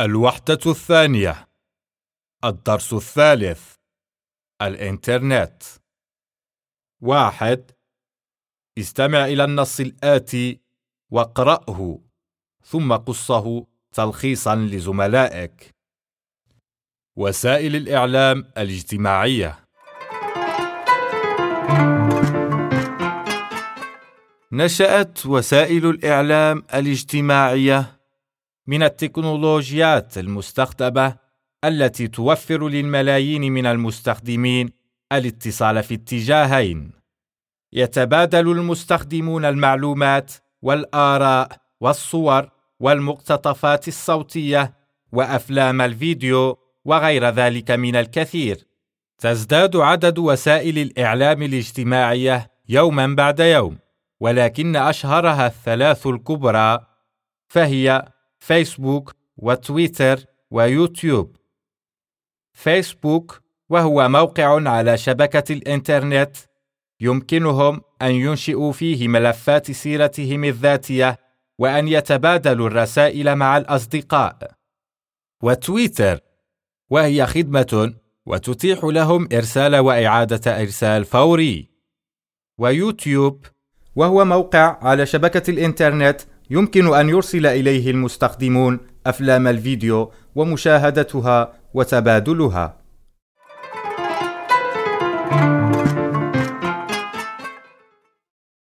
الوحدة الثانية. الدرس الثالث. الإنترنت. واحد. استمع إلى النص الآتي واقرأه ثم قصه تلخيصا لزملائك. وسائل الإعلام الاجتماعية. نشأت وسائل الإعلام الاجتماعية من التكنولوجيات المستخدمة التي توفر للملايين من المستخدمين الاتصال في اتجاهين. يتبادل المستخدمون المعلومات والآراء والصور والمقتطفات الصوتية وأفلام الفيديو وغير ذلك من الكثير. تزداد عدد وسائل الإعلام الاجتماعية يوما بعد يوم، ولكن أشهرها الثلاث الكبرى فهي فيسبوك وتويتر ويوتيوب فيسبوك وهو موقع على شبكة الإنترنت يمكنهم أن ينشئوا فيه ملفات سيرتهم الذاتية وأن يتبادلوا الرسائل مع الأصدقاء. وتويتر وهي خدمة وتتيح لهم إرسال وإعادة إرسال فوري. ويوتيوب وهو موقع على شبكة الإنترنت يمكن أن يرسل إليه المستخدمون أفلام الفيديو ومشاهدتها وتبادلها.